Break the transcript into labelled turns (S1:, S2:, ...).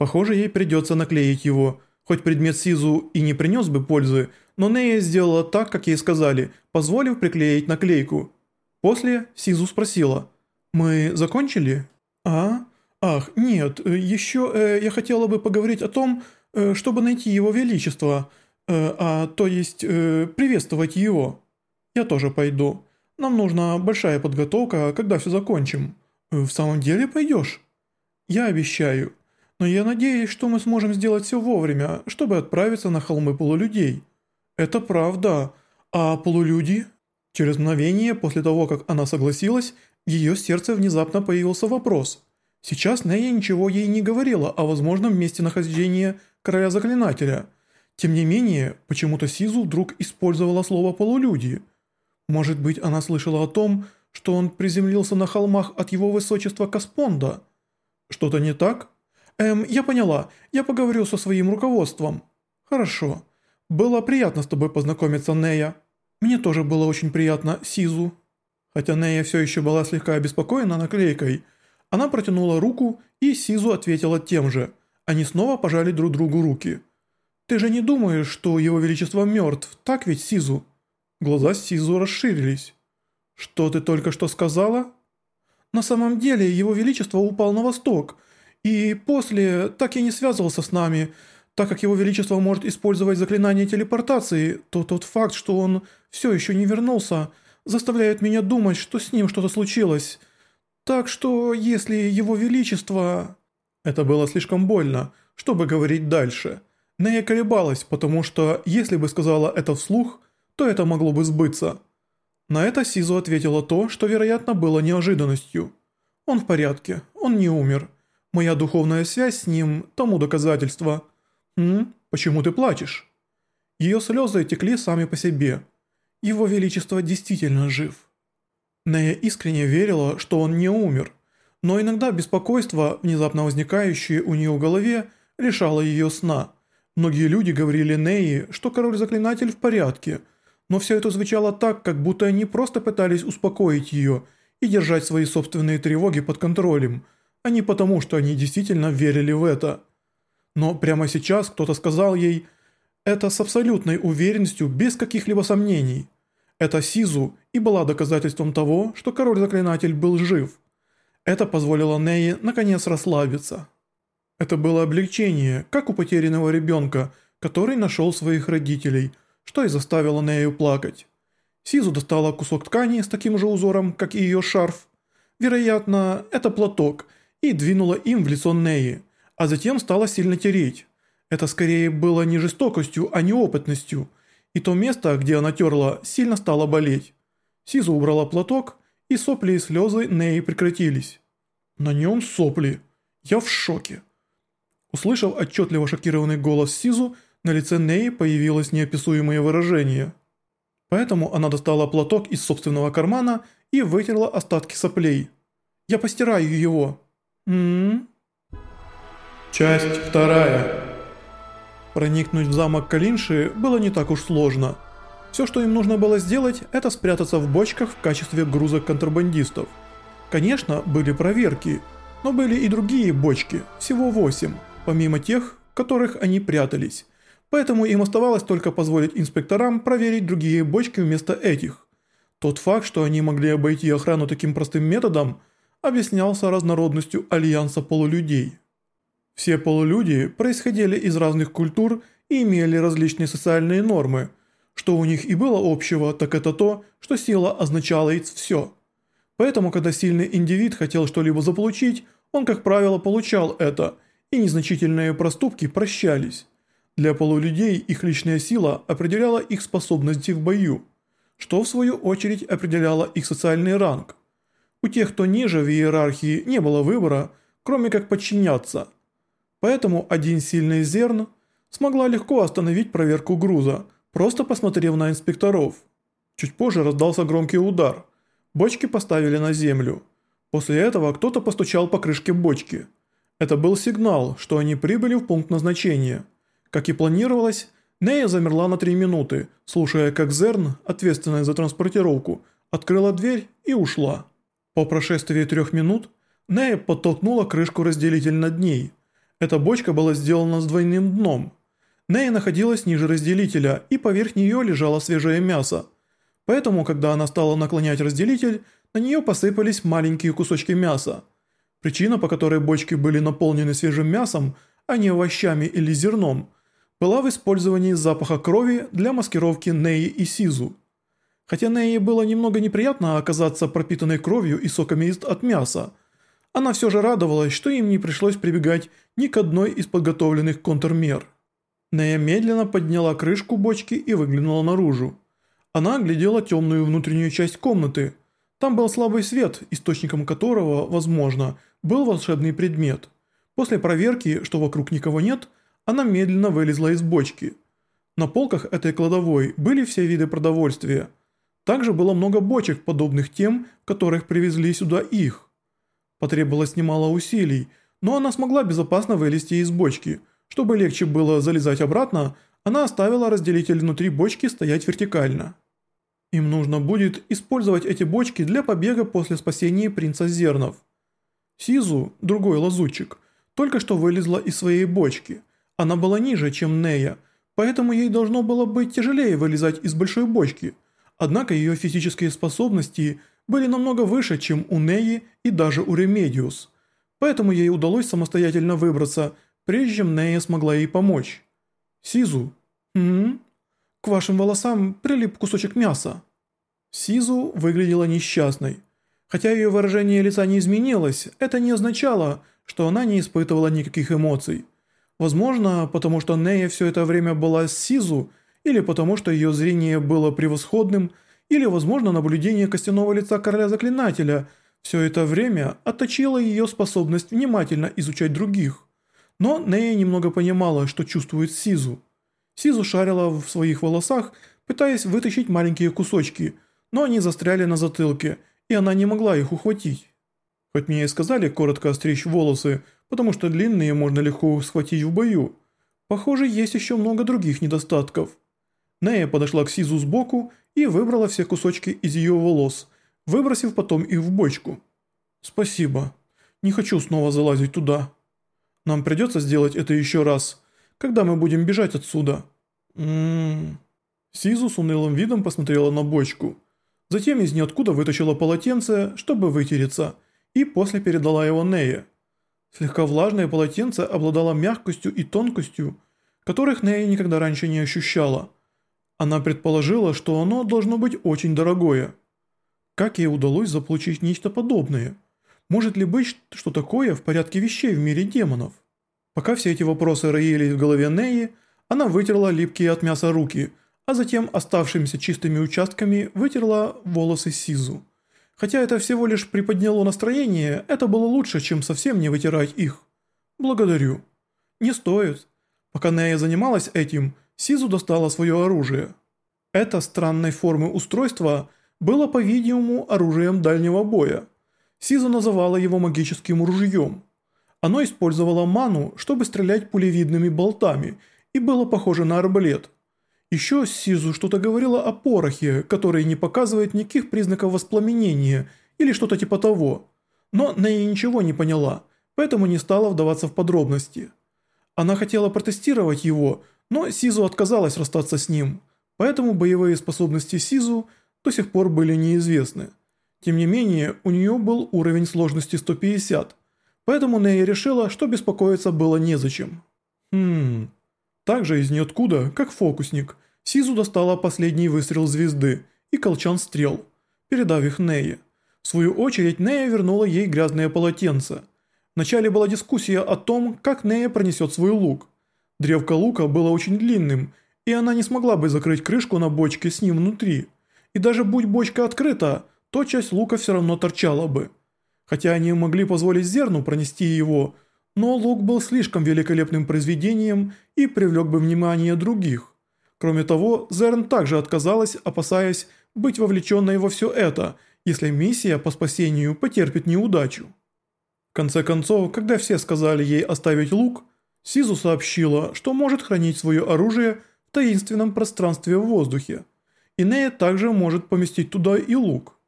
S1: Похоже, ей придется наклеить его. Хоть предмет Сизу и не принес бы пользы, но Нея сделала так, как ей сказали, позволив приклеить наклейку. После Сизу спросила, «Мы закончили?» «А? Ах, нет, еще э, я хотела бы поговорить о том, э, чтобы найти его величество, э, а то есть э, приветствовать его. Я тоже пойду. Нам нужна большая подготовка, когда все закончим. В самом деле пойдешь?» «Я обещаю. Но я надеюсь, что мы сможем сделать все вовремя, чтобы отправиться на холмы полулюдей». «Это правда. А полулюди?» Через мгновение после того, как она согласилась, ее сердце внезапно появился вопрос. Сейчас Нея ничего ей не говорила о возможном месте нахождения короля заклинателя. Тем не менее, почему-то Сизу вдруг использовала слово «полулюди». Может быть, она слышала о том, что он приземлился на холмах от его высочества Каспонда? Что-то не так? Эм, я поняла, я поговорю со своим руководством. Хорошо. Было приятно с тобой познакомиться, Нея. Мне тоже было очень приятно, Сизу. Хотя Нея все еще была слегка обеспокоена наклейкой, она протянула руку, и Сизу ответила тем же. Они снова пожали друг другу руки. «Ты же не думаешь, что его величество мертв, так ведь, Сизу?» Глаза Сизу расширились. «Что ты только что сказала?» «На самом деле, его величество упал на восток, и после так и не связывался с нами, так как его величество может использовать заклинание телепортации, то тот факт, что он все еще не вернулся, заставляет меня думать, что с ним что-то случилось. Так что, если его величество...» Это было слишком больно, чтобы говорить дальше. Нея колебалась, потому что, если бы сказала это вслух, то это могло бы сбыться. На это Сизу ответила то, что, вероятно, было неожиданностью. «Он в порядке, он не умер. Моя духовная связь с ним – тому доказательство». «М? Почему ты плачешь?» Ее слезы текли сами по себе. Его Величество действительно жив. Нея искренне верила, что он не умер, но иногда беспокойство, внезапно возникающее у нее в голове, лишало ее сна. Многие люди говорили Неи, что король-заклинатель в порядке, но все это звучало так, как будто они просто пытались успокоить ее и держать свои собственные тревоги под контролем, а не потому, что они действительно верили в это. Но прямо сейчас кто-то сказал ей это с абсолютной уверенностью, без каких-либо сомнений. Это Сизу и была доказательством того, что король-заклинатель был жив. Это позволило Неи наконец расслабиться. Это было облегчение, как у потерянного ребенка, который нашел своих родителей, что и заставило Нею плакать. Сизу достала кусок ткани с таким же узором, как и ее шарф. Вероятно, это платок, и двинула им в лицо Неи, а затем стала сильно тереть. Это скорее было не жестокостью, а неопытностью, и то место, где она терла, сильно стало болеть. Сиза убрала платок, и сопли и слезы Неи прекратились. На нем сопли. Я в шоке. Услышав отчетливо шокированный голос Сизу, на лице Неи появилось неописуемое выражение. Поэтому она достала платок из собственного кармана и вытерла остатки соплей. «Я постираю его». «М-м-м». Часть вторая. Проникнуть в замок Калинши было не так уж сложно. Все, что им нужно было сделать, это спрятаться в бочках в качестве груза контрабандистов. Конечно, были проверки, но были и другие бочки, всего 8, помимо тех, в которых они прятались. Поэтому им оставалось только позволить инспекторам проверить другие бочки вместо этих. Тот факт, что они могли обойти охрану таким простым методом, объяснялся разнородностью альянса полулюдей. Все полулюди происходили из разных культур и имели различные социальные нормы. Что у них и было общего, так это то, что сила означала их все. Поэтому, когда сильный индивид хотел что-либо заполучить, он, как правило, получал это, и незначительные проступки прощались. Для полулюдей их личная сила определяла их способности в бою, что в свою очередь определяло их социальный ранг. У тех, кто ниже в иерархии, не было выбора, кроме как подчиняться – Поэтому один сильный зерн смогла легко остановить проверку груза, просто посмотрев на инспекторов. Чуть позже раздался громкий удар. Бочки поставили на землю. После этого кто-то постучал по крышке бочки. Это был сигнал, что они прибыли в пункт назначения. Как и планировалось, Нея замерла на 3 минуты, слушая как Зерн, ответственный за транспортировку, открыла дверь и ушла. По прошествии трех минут Нея подтолкнула крышку разделитель над ней – Эта бочка была сделана с двойным дном. Нея находилась ниже разделителя, и поверх нее лежало свежее мясо. Поэтому, когда она стала наклонять разделитель, на нее посыпались маленькие кусочки мяса. Причина, по которой бочки были наполнены свежим мясом, а не овощами или зерном, была в использовании запаха крови для маскировки Неи и Сизу. Хотя Неи было немного неприятно оказаться пропитанной кровью и соками от мяса, она все же радовалась, что им не пришлось прибегать ни к одной из подготовленных контрмер. Нея медленно подняла крышку бочки и выглянула наружу. Она оглядела темную внутреннюю часть комнаты. Там был слабый свет, источником которого, возможно, был волшебный предмет. После проверки, что вокруг никого нет, она медленно вылезла из бочки. На полках этой кладовой были все виды продовольствия. Также было много бочек, подобных тем, которых привезли сюда их. Потребовалось немало усилий, но она смогла безопасно вылезти из бочки. Чтобы легче было залезать обратно, она оставила разделитель внутри бочки стоять вертикально. Им нужно будет использовать эти бочки для побега после спасения принца Зернов. Сизу, другой лазутчик, только что вылезла из своей бочки. Она была ниже, чем Нея, поэтому ей должно было быть тяжелее вылезать из большой бочки. Однако ее физические способности были намного выше, чем у Неи и даже у Ремедиус. Поэтому ей удалось самостоятельно выбраться, прежде чем Нея смогла ей помочь. Сизу. «М К вашим волосам прилип кусочек мяса». Сизу выглядела несчастной. Хотя ее выражение лица не изменилось, это не означало, что она не испытывала никаких эмоций. Возможно, потому что Нея все это время была с Сизу, или потому что ее зрение было превосходным, или, возможно, наблюдение костяного лица короля заклинателя все это время отточило ее способность внимательно изучать других. Но Нея немного понимала, что чувствует Сизу. Сизу шарила в своих волосах, пытаясь вытащить маленькие кусочки, но они застряли на затылке, и она не могла их ухватить. Хоть мне и сказали коротко остричь волосы, потому что длинные можно легко схватить в бою. Похоже, есть еще много других недостатков. Нея подошла к Сизу сбоку и выбрала все кусочки из ее волос, выбросив потом их в бочку. «Спасибо. Не хочу снова залазить туда. Нам придется сделать это еще раз, когда мы будем бежать отсюда». «Ммм...» Сизу с унылым видом посмотрела на бочку. Затем из ниоткуда вытащила полотенце, чтобы вытереться, и после передала его Нее. Слегка влажное полотенце обладало мягкостью и тонкостью, которых Нея никогда раньше не ощущала – она предположила, что оно должно быть очень дорогое. Как ей удалось заполучить нечто подобное? Может ли быть, что такое в порядке вещей в мире демонов? Пока все эти вопросы роились в голове Неи, она вытерла липкие от мяса руки, а затем оставшимися чистыми участками вытерла волосы Сизу. Хотя это всего лишь приподняло настроение, это было лучше, чем совсем не вытирать их. Благодарю. Не стоит. Пока Нея занималась этим, Сизу достала свое оружие. Это странной формы устройство было, по-видимому, оружием дальнего боя. Сизу называла его магическим ружьем. Оно использовало ману, чтобы стрелять пулевидными болтами, и было похоже на арбалет. Еще Сизу что-то говорила о порохе, который не показывает никаких признаков воспламенения или что-то типа того. Но Нэй ничего не поняла, поэтому не стала вдаваться в подробности. Она хотела протестировать его, но Сизу отказалась расстаться с ним, поэтому боевые способности Сизу до сих пор были неизвестны. Тем не менее, у нее был уровень сложности 150, поэтому Нея решила, что беспокоиться было незачем. Хм... Также из ниоткуда, как фокусник, Сизу достала последний выстрел звезды и колчан стрел, передав их Нее. В свою очередь Нея вернула ей грязное полотенце. Вначале была дискуссия о том, как Нея пронесет свой лук. Древко лука было очень длинным, и она не смогла бы закрыть крышку на бочке с ним внутри. И даже будь бочка открыта, то часть лука все равно торчала бы. Хотя они могли позволить Зерну пронести его, но лук был слишком великолепным произведением и привлек бы внимание других. Кроме того, Зерн также отказалась, опасаясь быть вовлеченной во все это, если миссия по спасению потерпит неудачу. В конце концов, когда все сказали ей оставить лук, Сизу сообщила, что может хранить свое оружие в таинственном пространстве в воздухе. Инея также может поместить туда и лук.